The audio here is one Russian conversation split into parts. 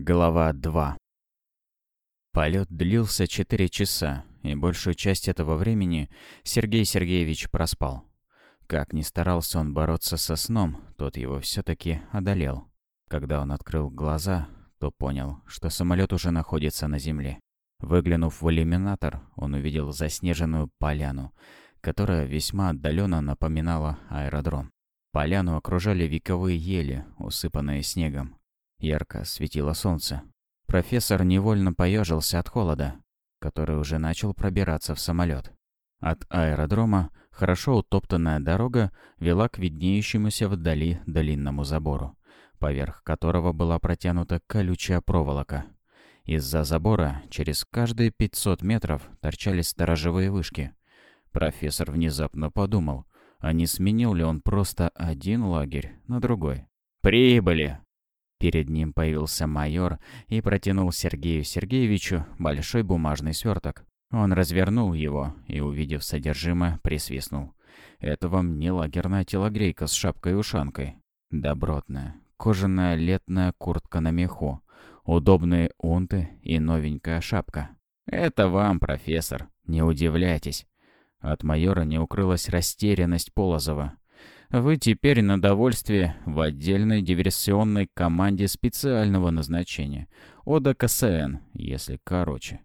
Глава 2 Полет длился 4 часа, и большую часть этого времени Сергей Сергеевич проспал. Как ни старался он бороться со сном, тот его все-таки одолел. Когда он открыл глаза, то понял, что самолет уже находится на земле. Выглянув в иллюминатор, он увидел заснеженную поляну, которая весьма отдаленно напоминала аэродром. Поляну окружали вековые ели, усыпанные снегом. Ярко светило солнце. Профессор невольно поежился от холода, который уже начал пробираться в самолет. От аэродрома хорошо утоптанная дорога вела к виднеющемуся вдали длинному забору, поверх которого была протянута колючая проволока. Из-за забора через каждые 500 метров торчали сторожевые вышки. Профессор внезапно подумал, а не сменил ли он просто один лагерь на другой. «Прибыли!» Перед ним появился майор и протянул Сергею Сергеевичу большой бумажный сверток. Он развернул его и, увидев содержимое, присвистнул. Это вам не лагерная телогрейка с шапкой-ушанкой. Добротная, кожаная летная куртка на меху, удобные унты и новенькая шапка. Это вам, профессор, не удивляйтесь. От майора не укрылась растерянность Полозова. Вы теперь на довольствие в отдельной диверсионной команде специального назначения. ОДКСН, если короче.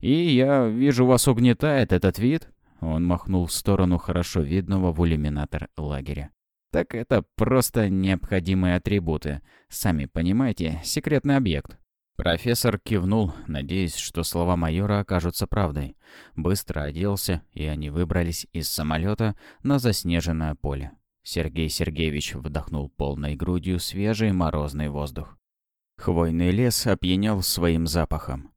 И я вижу, вас угнетает этот вид. Он махнул в сторону хорошо видного в иллюминатор лагеря. Так это просто необходимые атрибуты. Сами понимаете, секретный объект. Профессор кивнул, надеясь, что слова майора окажутся правдой. Быстро оделся, и они выбрались из самолета на заснеженное поле. Сергей Сергеевич вдохнул полной грудью свежий морозный воздух. Хвойный лес опьянял своим запахом.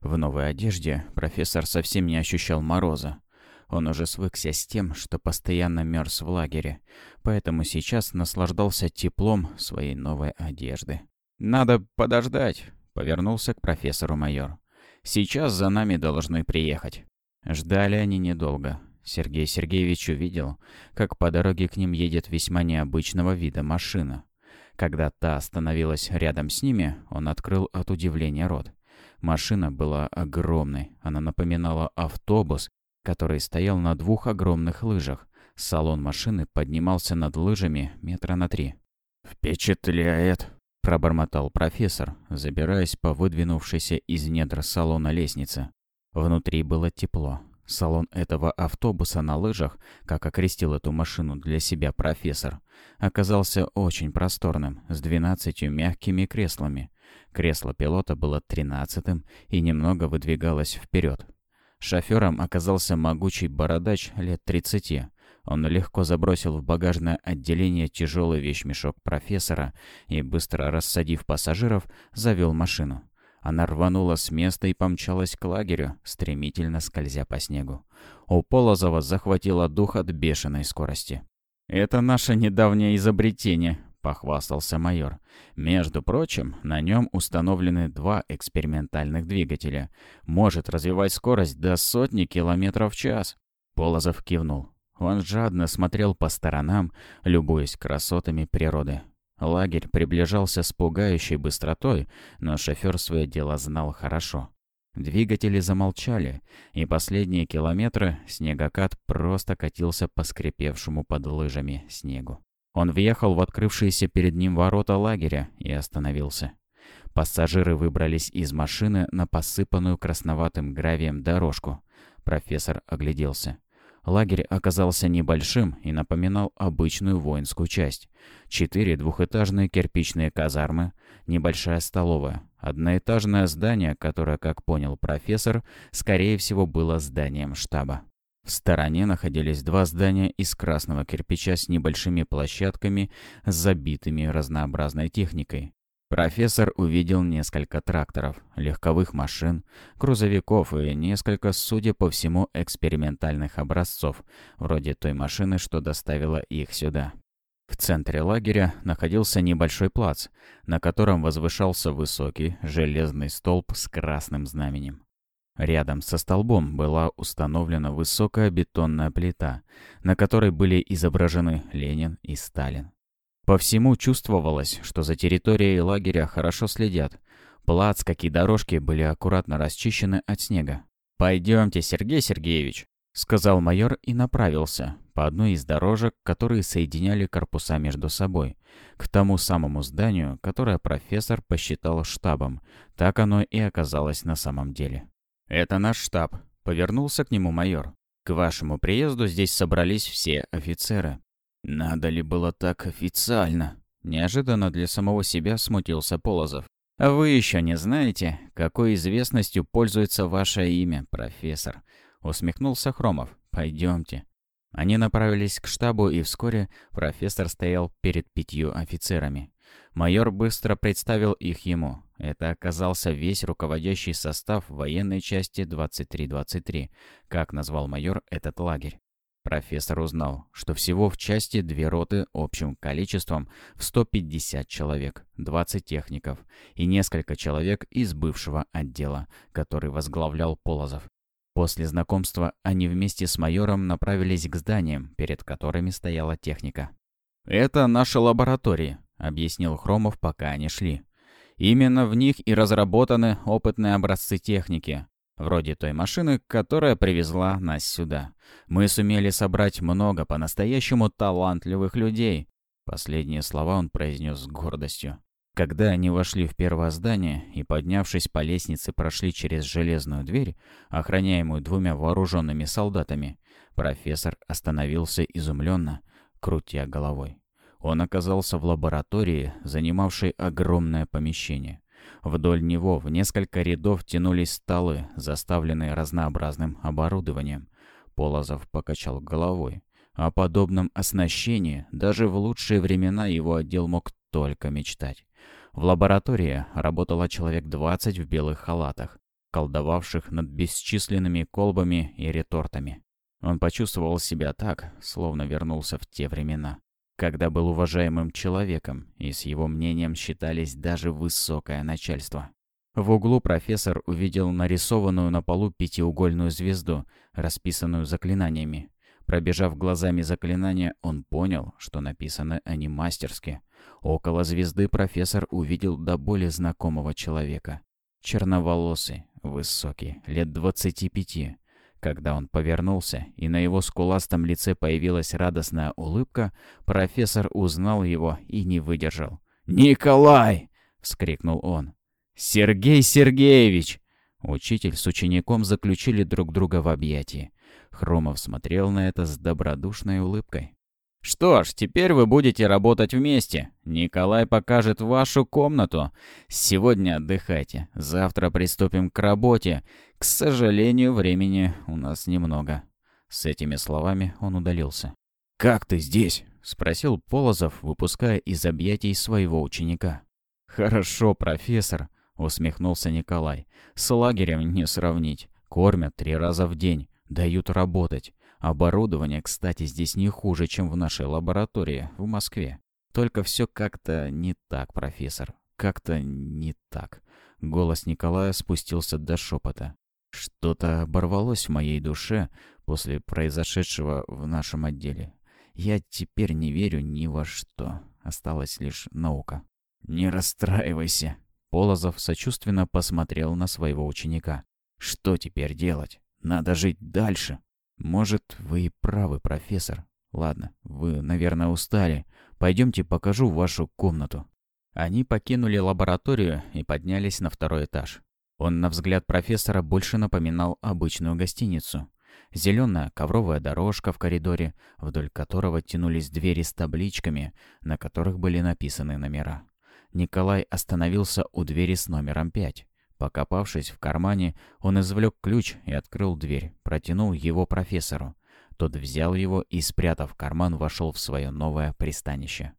В новой одежде профессор совсем не ощущал мороза. Он уже свыкся с тем, что постоянно мерз в лагере, поэтому сейчас наслаждался теплом своей новой одежды. «Надо подождать», — повернулся к профессору майор. «Сейчас за нами должны приехать». Ждали они недолго. Сергей Сергеевич увидел, как по дороге к ним едет весьма необычного вида машина. Когда та остановилась рядом с ними, он открыл от удивления рот. Машина была огромной, она напоминала автобус, который стоял на двух огромных лыжах. Салон машины поднимался над лыжами метра на три. «Впечатляет!» – пробормотал профессор, забираясь по выдвинувшейся из недр салона лестнице. Внутри было тепло, Салон этого автобуса на лыжах, как окрестил эту машину для себя профессор, оказался очень просторным, с 12 мягкими креслами. Кресло пилота было тринадцатым и немного выдвигалось вперед. Шофером оказался могучий бородач лет 30. Он легко забросил в багажное отделение тяжелый вещмешок профессора и, быстро рассадив пассажиров, завел машину. Она рванула с места и помчалась к лагерю, стремительно скользя по снегу. У Полозова захватило дух от бешеной скорости. «Это наше недавнее изобретение», — похвастался майор. «Между прочим, на нем установлены два экспериментальных двигателя. Может развивать скорость до сотни километров в час». Полозов кивнул. Он жадно смотрел по сторонам, любуясь красотами природы. Лагерь приближался с пугающей быстротой, но шофер свое дело знал хорошо. Двигатели замолчали, и последние километры снегокат просто катился по скрипевшему под лыжами снегу. Он въехал в открывшиеся перед ним ворота лагеря и остановился. Пассажиры выбрались из машины на посыпанную красноватым гравием дорожку. Профессор огляделся. Лагерь оказался небольшим и напоминал обычную воинскую часть. Четыре двухэтажные кирпичные казармы, небольшая столовая, одноэтажное здание, которое, как понял профессор, скорее всего было зданием штаба. В стороне находились два здания из красного кирпича с небольшими площадками, забитыми разнообразной техникой. Профессор увидел несколько тракторов, легковых машин, грузовиков и несколько, судя по всему, экспериментальных образцов, вроде той машины, что доставила их сюда. В центре лагеря находился небольшой плац, на котором возвышался высокий железный столб с красным знаменем. Рядом со столбом была установлена высокая бетонная плита, на которой были изображены Ленин и Сталин. По всему чувствовалось, что за территорией лагеря хорошо следят. Плац, как и дорожки, были аккуратно расчищены от снега. «Пойдемте, Сергей Сергеевич», — сказал майор и направился по одной из дорожек, которые соединяли корпуса между собой, к тому самому зданию, которое профессор посчитал штабом. Так оно и оказалось на самом деле. «Это наш штаб», — повернулся к нему майор. «К вашему приезду здесь собрались все офицеры». «Надо ли было так официально?» Неожиданно для самого себя смутился Полозов. «А вы еще не знаете, какой известностью пользуется ваше имя, профессор?» Усмехнулся Хромов. «Пойдемте». Они направились к штабу, и вскоре профессор стоял перед пятью офицерами. Майор быстро представил их ему. Это оказался весь руководящий состав военной части 2323, как назвал майор этот лагерь. Профессор узнал, что всего в части две роты общим количеством в 150 человек, 20 техников и несколько человек из бывшего отдела, который возглавлял Полозов. После знакомства они вместе с майором направились к зданиям, перед которыми стояла техника. «Это наши лаборатории», — объяснил Хромов, пока они шли. «Именно в них и разработаны опытные образцы техники. Вроде той машины, которая привезла нас сюда. Мы сумели собрать много по-настоящему талантливых людей. Последние слова он произнес с гордостью. Когда они вошли в первое здание и, поднявшись по лестнице, прошли через железную дверь, охраняемую двумя вооруженными солдатами, профессор остановился изумленно, крутя головой. Он оказался в лаборатории, занимавшей огромное помещение. Вдоль него в несколько рядов тянулись столы, заставленные разнообразным оборудованием. Полозов покачал головой. О подобном оснащении даже в лучшие времена его отдел мог только мечтать. В лаборатории работало человек 20 в белых халатах, колдовавших над бесчисленными колбами и ретортами. Он почувствовал себя так, словно вернулся в те времена когда был уважаемым человеком, и с его мнением считались даже высокое начальство. В углу профессор увидел нарисованную на полу пятиугольную звезду, расписанную заклинаниями. Пробежав глазами заклинания, он понял, что написаны они мастерски. Около звезды профессор увидел до более знакомого человека. Черноволосый, высокий, лет двадцати пяти, когда он повернулся, и на его скуластом лице появилась радостная улыбка, профессор узнал его и не выдержал. «Николай!» — вскрикнул он. «Сергей Сергеевич!» Учитель с учеником заключили друг друга в объятии. Хромов смотрел на это с добродушной улыбкой. «Что ж, теперь вы будете работать вместе. Николай покажет вашу комнату. Сегодня отдыхайте. Завтра приступим к работе. К сожалению, времени у нас немного». С этими словами он удалился. «Как ты здесь?» — спросил Полозов, выпуская из объятий своего ученика. «Хорошо, профессор», — усмехнулся Николай. «С лагерем не сравнить. Кормят три раза в день, дают работать. Оборудование, кстати, здесь не хуже, чем в нашей лаборатории в Москве. Только все как-то не так, профессор. Как-то не так. Голос Николая спустился до шепота. Что-то оборвалось в моей душе после произошедшего в нашем отделе. Я теперь не верю ни во что. Осталась лишь наука. «Не расстраивайся!» Полозов сочувственно посмотрел на своего ученика. «Что теперь делать? Надо жить дальше!» «Может, вы и правы, профессор. Ладно, вы, наверное, устали. Пойдемте покажу вашу комнату». Они покинули лабораторию и поднялись на второй этаж. Он, на взгляд профессора, больше напоминал обычную гостиницу. Зеленая ковровая дорожка в коридоре, вдоль которого тянулись двери с табличками, на которых были написаны номера. Николай остановился у двери с номером 5. Покопавшись в кармане, он извлек ключ и открыл дверь, протянул его профессору. Тот взял его и, спрятав карман, вошел в свое новое пристанище.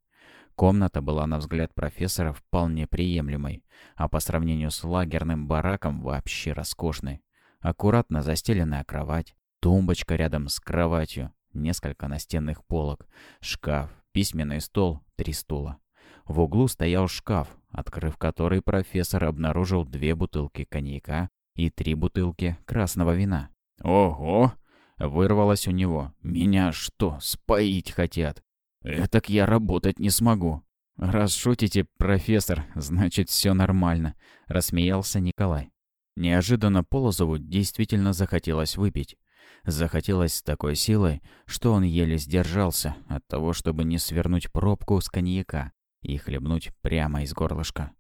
Комната была, на взгляд профессора, вполне приемлемой, а по сравнению с лагерным бараком вообще роскошной. Аккуратно застеленная кровать, тумбочка рядом с кроватью, несколько настенных полок, шкаф, письменный стол, три стула. В углу стоял шкаф, открыв который профессор обнаружил две бутылки коньяка и три бутылки красного вина. «Ого!» — вырвалось у него. «Меня что, споить хотят? Этак я работать не смогу». «Раз шутите, профессор, значит, все нормально», — рассмеялся Николай. Неожиданно Полозову действительно захотелось выпить. Захотелось с такой силой, что он еле сдержался от того, чтобы не свернуть пробку с коньяка и хлебнуть прямо из горлышка.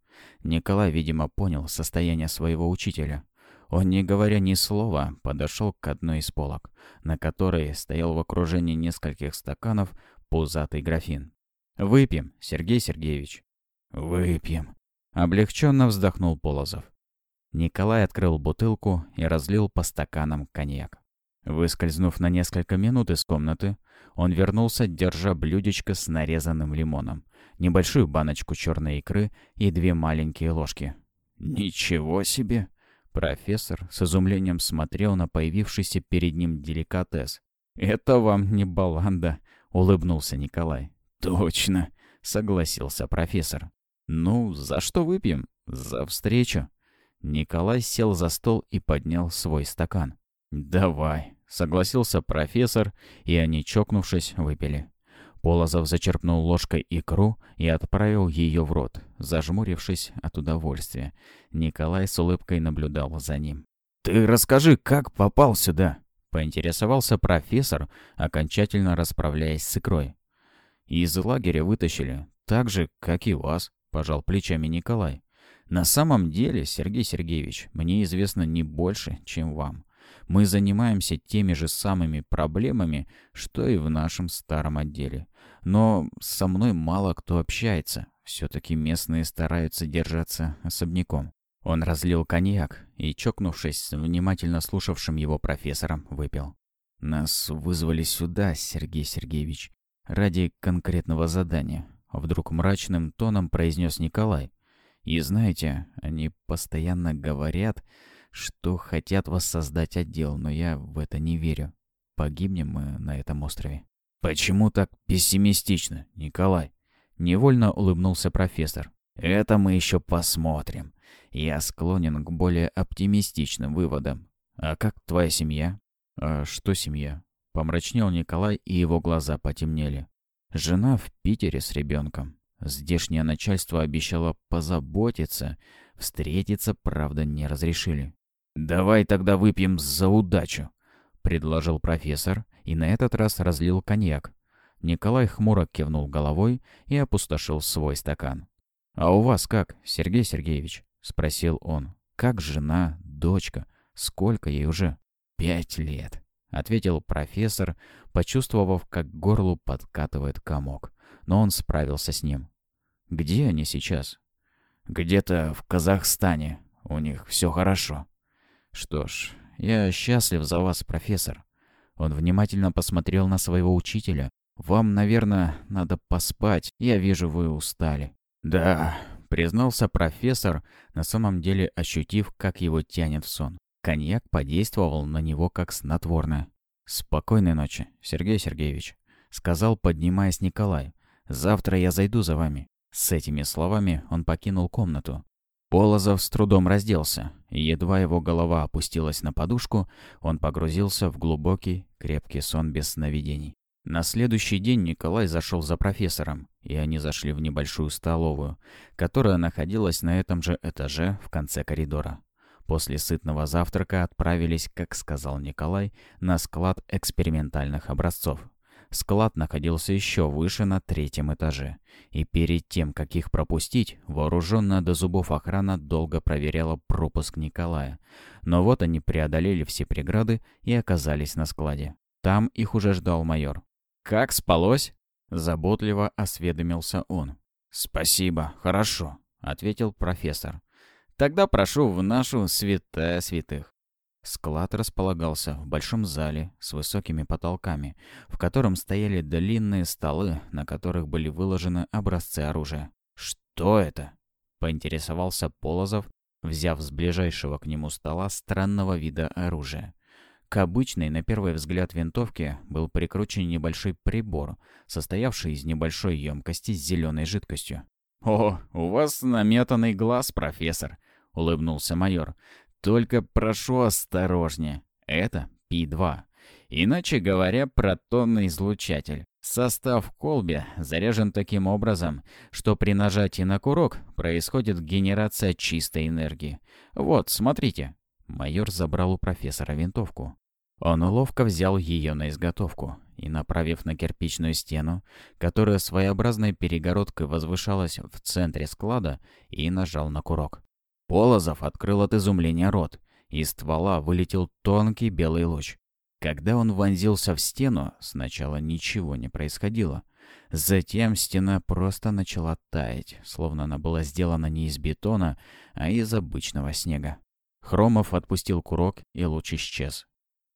Николай, видимо, понял состояние своего учителя. Он, не говоря ни слова, подошел к одной из полок, на которой стоял в окружении нескольких стаканов пузатый графин. «Выпьем, Сергей Сергеевич». «Выпьем», — облегченно вздохнул Полозов. Николай открыл бутылку и разлил по стаканам коньяк. Выскользнув на несколько минут из комнаты, он вернулся, держа блюдечко с нарезанным лимоном, небольшую баночку черной икры и две маленькие ложки. «Ничего себе!» Профессор с изумлением смотрел на появившийся перед ним деликатес. «Это вам не баланда», — улыбнулся Николай. «Точно», — согласился профессор. «Ну, за что выпьем? За встречу». Николай сел за стол и поднял свой стакан. «Давай», — согласился профессор, и они, чокнувшись, выпили. Полозов зачерпнул ложкой икру и отправил ее в рот, зажмурившись от удовольствия. Николай с улыбкой наблюдал за ним. «Ты расскажи, как попал сюда?» — поинтересовался профессор, окончательно расправляясь с икрой. «Из лагеря вытащили, так же, как и вас», — пожал плечами Николай. «На самом деле, Сергей Сергеевич, мне известно не больше, чем вам. Мы занимаемся теми же самыми проблемами, что и в нашем старом отделе. Но со мной мало кто общается. Все-таки местные стараются держаться особняком. Он разлил коньяк и, чокнувшись с внимательно слушавшим его профессором, выпил. «Нас вызвали сюда, Сергей Сергеевич, ради конкретного задания», — вдруг мрачным тоном произнес Николай. «И знаете, они постоянно говорят, что хотят воссоздать отдел, но я в это не верю. Погибнем мы на этом острове. Почему так пессимистично, Николай? Невольно улыбнулся профессор. Это мы еще посмотрим. Я склонен к более оптимистичным выводам. А как твоя семья? А что семья? Помрачнел Николай, и его глаза потемнели. Жена в Питере с ребенком. Здешнее начальство обещало позаботиться. Встретиться, правда, не разрешили. «Давай тогда выпьем за удачу», — предложил профессор, и на этот раз разлил коньяк. Николай хмуро кивнул головой и опустошил свой стакан. «А у вас как, Сергей Сергеевич?» — спросил он. «Как жена, дочка? Сколько ей уже?» «Пять лет», — ответил профессор, почувствовав, как горлу подкатывает комок. Но он справился с ним. «Где они сейчас?» «Где-то в Казахстане. У них все хорошо». «Что ж, я счастлив за вас, профессор». Он внимательно посмотрел на своего учителя. «Вам, наверное, надо поспать. Я вижу, вы устали». «Да», — признался профессор, на самом деле ощутив, как его тянет в сон. Коньяк подействовал на него как снотворное. «Спокойной ночи, Сергей Сергеевич», — сказал, поднимаясь Николай. «Завтра я зайду за вами». С этими словами он покинул комнату. Полозов с трудом разделся, и едва его голова опустилась на подушку, он погрузился в глубокий, крепкий сон без сновидений. На следующий день Николай зашел за профессором, и они зашли в небольшую столовую, которая находилась на этом же этаже в конце коридора. После сытного завтрака отправились, как сказал Николай, на склад экспериментальных образцов, Склад находился еще выше на третьем этаже. И перед тем, как их пропустить, вооруженная до зубов охрана долго проверяла пропуск Николая. Но вот они преодолели все преграды и оказались на складе. Там их уже ждал майор. «Как спалось?» – заботливо осведомился он. «Спасибо, хорошо», – ответил профессор. «Тогда прошу в нашу святая святых». Склад располагался в большом зале с высокими потолками, в котором стояли длинные столы, на которых были выложены образцы оружия. «Что это?» — поинтересовался Полозов, взяв с ближайшего к нему стола странного вида оружия. К обычной, на первый взгляд, винтовке был прикручен небольшой прибор, состоявший из небольшой емкости с зеленой жидкостью. «О, у вас наметанный глаз, профессор!» — улыбнулся майор. Только прошу осторожнее. Это Пи-2. Иначе говоря, протонный излучатель. Состав в колбе заряжен таким образом, что при нажатии на курок происходит генерация чистой энергии. Вот, смотрите. Майор забрал у профессора винтовку. Он ловко взял ее на изготовку и, направив на кирпичную стену, которая своеобразной перегородкой возвышалась в центре склада, и нажал на курок. Полозов открыл от изумления рот. Из ствола вылетел тонкий белый луч. Когда он вонзился в стену, сначала ничего не происходило. Затем стена просто начала таять, словно она была сделана не из бетона, а из обычного снега. Хромов отпустил курок, и луч исчез.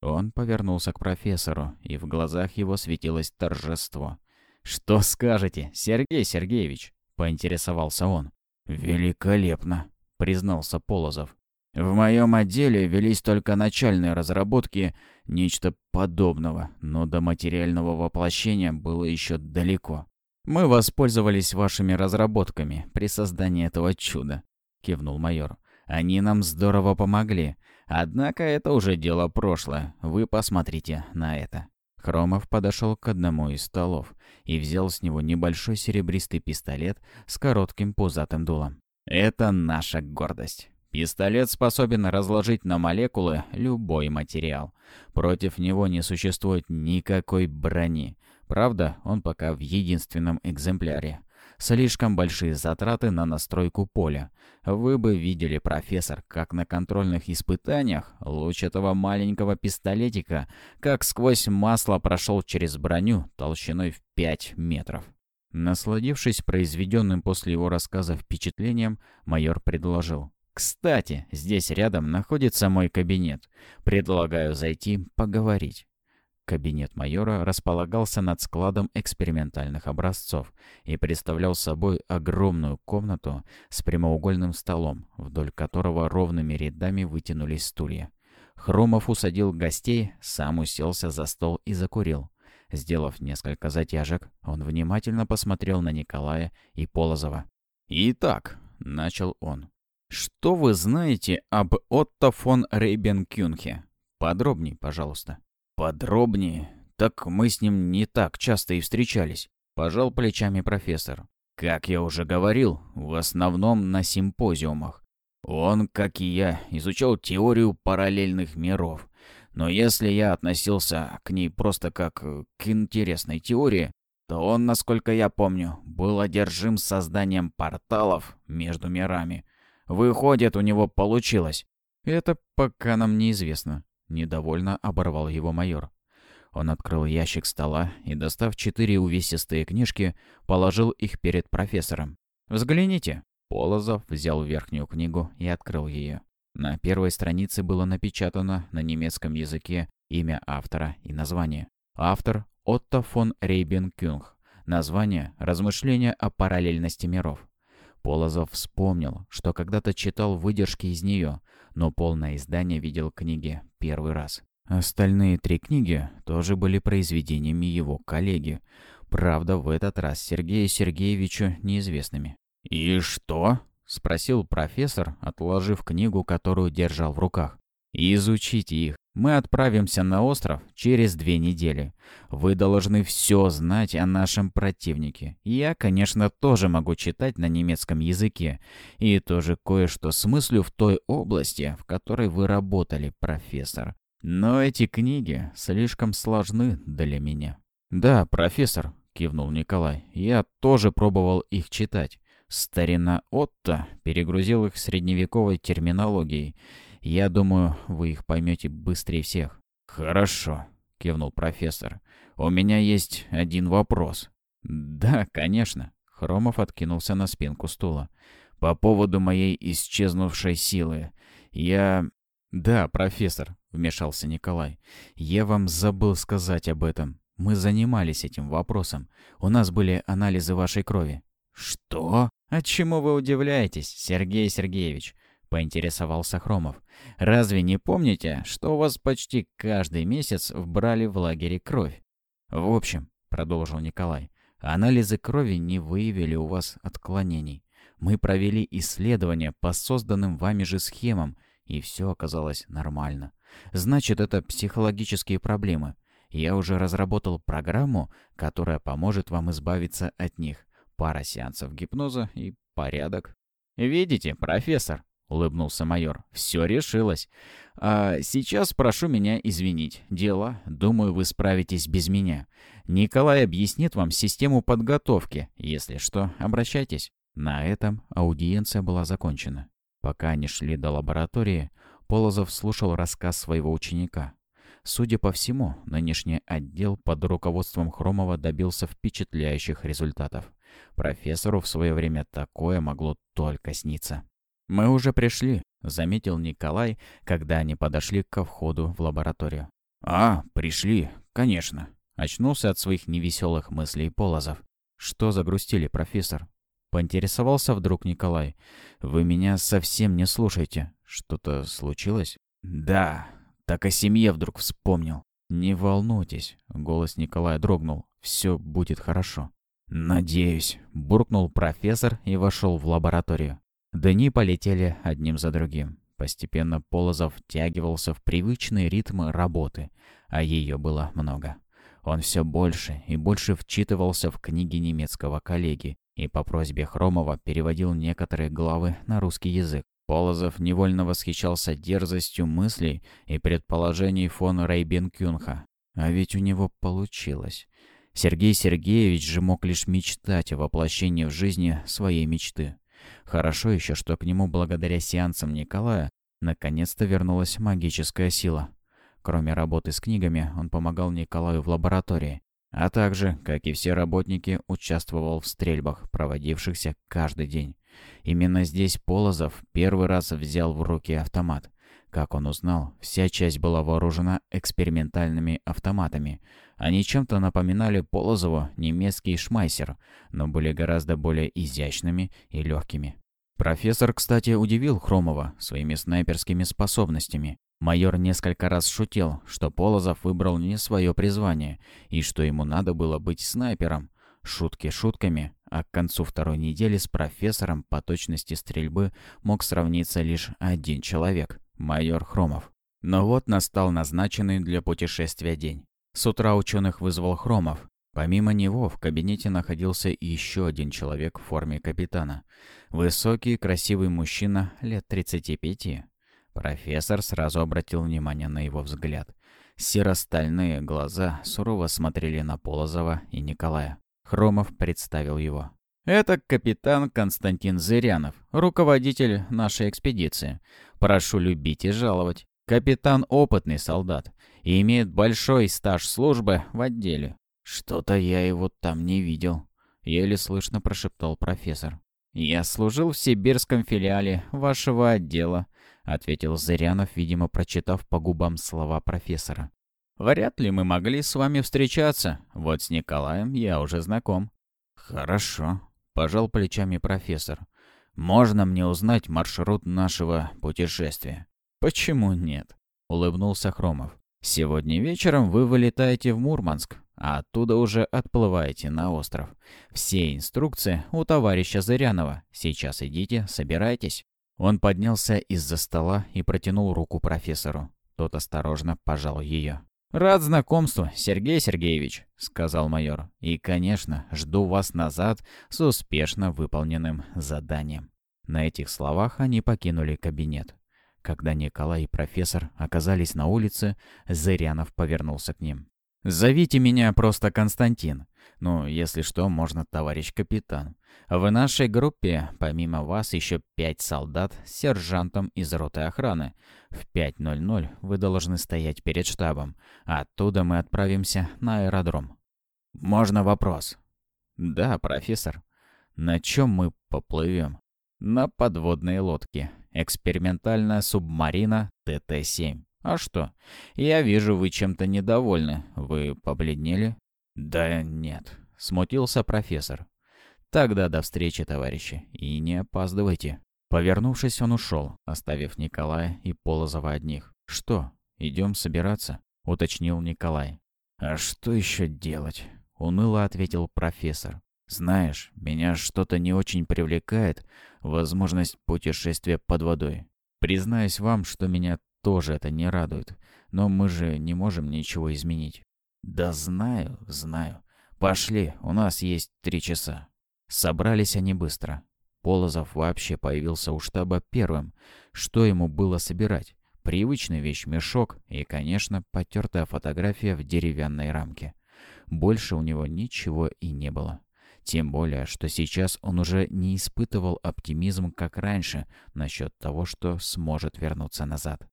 Он повернулся к профессору, и в глазах его светилось торжество. «Что скажете, Сергей Сергеевич?» — поинтересовался он. «Великолепно!» — признался Полозов. В моем отделе велись только начальные разработки, нечто подобного, но до материального воплощения было еще далеко. Мы воспользовались вашими разработками при создании этого чуда, кивнул майор. Они нам здорово помогли. Однако это уже дело прошлое. Вы посмотрите на это. Хромов подошел к одному из столов и взял с него небольшой серебристый пистолет с коротким пузатым дулом. Это наша гордость. Пистолет способен разложить на молекулы любой материал. Против него не существует никакой брони. Правда, он пока в единственном экземпляре. Слишком большие затраты на настройку поля. Вы бы видели, профессор, как на контрольных испытаниях луч этого маленького пистолетика как сквозь масло прошел через броню толщиной в 5 метров. Насладившись произведенным после его рассказа впечатлением, майор предложил. Кстати, здесь рядом находится мой кабинет. Предлагаю зайти поговорить. Кабинет майора располагался над складом экспериментальных образцов и представлял собой огромную комнату с прямоугольным столом, вдоль которого ровными рядами вытянулись стулья. Хромов усадил гостей, сам уселся за стол и закурил. Сделав несколько затяжек, он внимательно посмотрел на Николая и Полозова. «Итак», — начал он, что вы знаете об Отто фон Рейбенкюнхе? Подробнее, пожалуйста. Подробнее? Так мы с ним не так часто и встречались. Пожал плечами профессор. Как я уже говорил, в основном на симпозиумах. Он, как и я, изучал теорию параллельных миров. Но если я относился к ней просто как к интересной теории, то он, насколько я помню, был одержим созданием порталов между мирами – Выходит, у него получилось. Это пока нам неизвестно. Недовольно оборвал его майор. Он открыл ящик стола и, достав четыре увесистые книжки, положил их перед профессором. «Взгляните». Полозов взял верхнюю книгу и открыл ее. На первой странице было напечатано на немецком языке имя автора и название. Автор Отто фон Рейбен-Кюнг. Название «Размышления о параллельности миров». Полозов вспомнил, что когда-то читал выдержки из нее, но полное издание видел книги первый раз. Остальные три книги тоже были произведениями его коллеги, правда, в этот раз Сергею Сергеевичу неизвестными. «И что?» — спросил профессор, отложив книгу, которую держал в руках. «Изучите их. Мы отправимся на остров через две недели. Вы должны все знать о нашем противнике. Я, конечно, тоже могу читать на немецком языке. И тоже кое-что смыслю в той области, в которой вы работали, профессор. Но эти книги слишком сложны для меня. «Да, профессор», — кивнул Николай, — «я тоже пробовал их читать. Старина Отто перегрузил их средневековой терминологией. Я думаю, вы их поймете быстрее всех. Хорошо, кивнул профессор. У меня есть один вопрос. Да, конечно. Хромов откинулся на спинку стула. По поводу моей исчезнувшей силы. Я... Да, профессор, вмешался Николай. Я вам забыл сказать об этом. Мы занимались этим вопросом. У нас были анализы вашей крови. Что? От чему вы удивляетесь, Сергей Сергеевич? — поинтересовался Хромов. «Разве не помните, что у вас почти каждый месяц вбрали в лагере кровь?» «В общем», — продолжил Николай, — «анализы крови не выявили у вас отклонений. Мы провели исследования по созданным вами же схемам, и все оказалось нормально. Значит, это психологические проблемы. Я уже разработал программу, которая поможет вам избавиться от них. Пара сеансов гипноза и порядок. «Видите, профессор?» — улыбнулся майор. «Все решилось. А сейчас прошу меня извинить. Дела, думаю, вы справитесь без меня. Николай объяснит вам систему подготовки. Если что, обращайтесь». На этом аудиенция была закончена. Пока они шли до лаборатории, Полозов слушал рассказ своего ученика. Судя по всему, нынешний отдел под руководством Хромова добился впечатляющих результатов. Профессору в свое время такое могло только сниться. «Мы уже пришли», — заметил Николай, когда они подошли ко входу в лабораторию. «А, пришли, конечно», — очнулся от своих невеселых мыслей Полозов. «Что загрустили, профессор?» Поинтересовался вдруг Николай. «Вы меня совсем не слушаете. Что-то случилось?» «Да, так о семье вдруг вспомнил». «Не волнуйтесь», — голос Николая дрогнул. «Все будет хорошо». «Надеюсь», — буркнул профессор и вошел в лабораторию. Дни полетели одним за другим. Постепенно Полозов втягивался в привычные ритмы работы, а ее было много. Он все больше и больше вчитывался в книги немецкого коллеги и по просьбе Хромова переводил некоторые главы на русский язык. Полозов невольно восхищался дерзостью мыслей и предположений фон Рейбенкюнха. А ведь у него получилось. Сергей Сергеевич же мог лишь мечтать о воплощении в жизни своей мечты. Хорошо еще, что к нему благодаря сеансам Николая наконец-то вернулась магическая сила. Кроме работы с книгами, он помогал Николаю в лаборатории, а также, как и все работники, участвовал в стрельбах, проводившихся каждый день. Именно здесь Полозов первый раз взял в руки автомат. Как он узнал, вся часть была вооружена экспериментальными автоматами. Они чем-то напоминали Полозову немецкий шмайсер, но были гораздо более изящными и легкими. Профессор, кстати, удивил Хромова своими снайперскими способностями. Майор несколько раз шутил, что Полозов выбрал не свое призвание и что ему надо было быть снайпером. Шутки шутками, а к концу второй недели с профессором по точности стрельбы мог сравниться лишь один человек – майор Хромов. Но вот настал назначенный для путешествия день. С утра ученых вызвал Хромов. Помимо него в кабинете находился еще один человек в форме капитана. Высокий, красивый мужчина лет 35. Профессор сразу обратил внимание на его взгляд. Серо-стальные глаза сурово смотрели на Полозова и Николая. Хромов представил его. «Это капитан Константин Зырянов, руководитель нашей экспедиции. Прошу любить и жаловать. Капитан — опытный солдат и имеет большой стаж службы в отделе. Что-то я его там не видел», — еле слышно прошептал профессор. «Я служил в сибирском филиале вашего отдела», — ответил Зырянов, видимо, прочитав по губам слова профессора. Вряд ли мы могли с вами встречаться. Вот с Николаем я уже знаком». «Хорошо», — пожал плечами профессор. «Можно мне узнать маршрут нашего путешествия?» «Почему нет?» — улыбнулся Хромов. «Сегодня вечером вы вылетаете в Мурманск, а оттуда уже отплываете на остров. Все инструкции у товарища Зырянова. Сейчас идите, собирайтесь». Он поднялся из-за стола и протянул руку профессору. Тот осторожно пожал ее. «Рад знакомству, Сергей Сергеевич», — сказал майор. «И, конечно, жду вас назад с успешно выполненным заданием». На этих словах они покинули кабинет. Когда Николай и профессор оказались на улице, Зырянов повернулся к ним. «Зовите меня просто Константин. Ну, если что, можно товарищ капитан. В нашей группе, помимо вас, еще пять солдат с сержантом из роты охраны. В 5.00 вы должны стоять перед штабом. Оттуда мы отправимся на аэродром. Можно вопрос? Да, профессор. На чем мы поплывем? На подводной лодке. Экспериментальная субмарина ТТ-7. «А что? Я вижу, вы чем-то недовольны. Вы побледнели?» «Да нет», — смутился профессор. «Тогда до встречи, товарищи, и не опаздывайте». Повернувшись, он ушел, оставив Николая и Полозова одних. «Что, идем собираться?» — уточнил Николай. «А что еще делать?» — уныло ответил профессор. «Знаешь, меня что-то не очень привлекает возможность путешествия под водой. Признаюсь вам, что меня тоже это не радует. Но мы же не можем ничего изменить. «Да знаю, знаю. Пошли, у нас есть три часа». Собрались они быстро. Полозов вообще появился у штаба первым. Что ему было собирать? Привычный вещь-мешок и, конечно, потертая фотография в деревянной рамке. Больше у него ничего и не было. Тем более, что сейчас он уже не испытывал оптимизм, как раньше, насчет того, что сможет вернуться назад.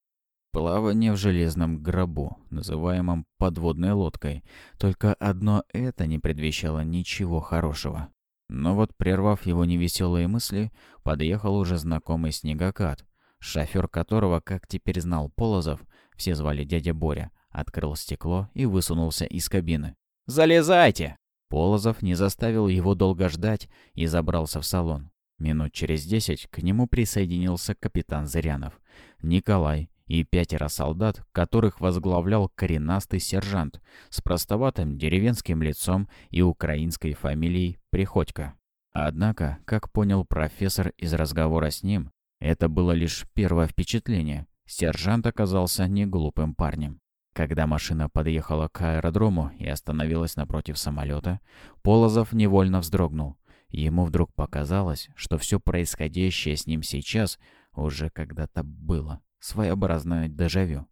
Плавание в железном гробу, называемом подводной лодкой. Только одно это не предвещало ничего хорошего. Но вот, прервав его невеселые мысли, подъехал уже знакомый снегокат, шофер которого, как теперь знал Полозов, все звали дядя Боря, открыл стекло и высунулся из кабины. «Залезайте!» Полозов не заставил его долго ждать и забрался в салон. Минут через десять к нему присоединился капитан Зырянов, Николай и пятеро солдат, которых возглавлял коренастый сержант с простоватым деревенским лицом и украинской фамилией Приходько. Однако, как понял профессор из разговора с ним, это было лишь первое впечатление. Сержант оказался не глупым парнем. Когда машина подъехала к аэродрому и остановилась напротив самолета, Полозов невольно вздрогнул. Ему вдруг показалось, что все происходящее с ним сейчас уже когда-то было. Своеобразное дежавю.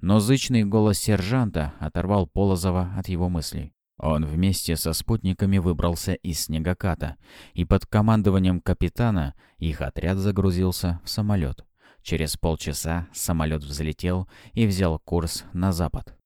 Но зычный голос сержанта оторвал Полозова от его мыслей. Он вместе со спутниками выбрался из снегоката, и под командованием капитана их отряд загрузился в самолет. Через полчаса самолет взлетел и взял курс на запад.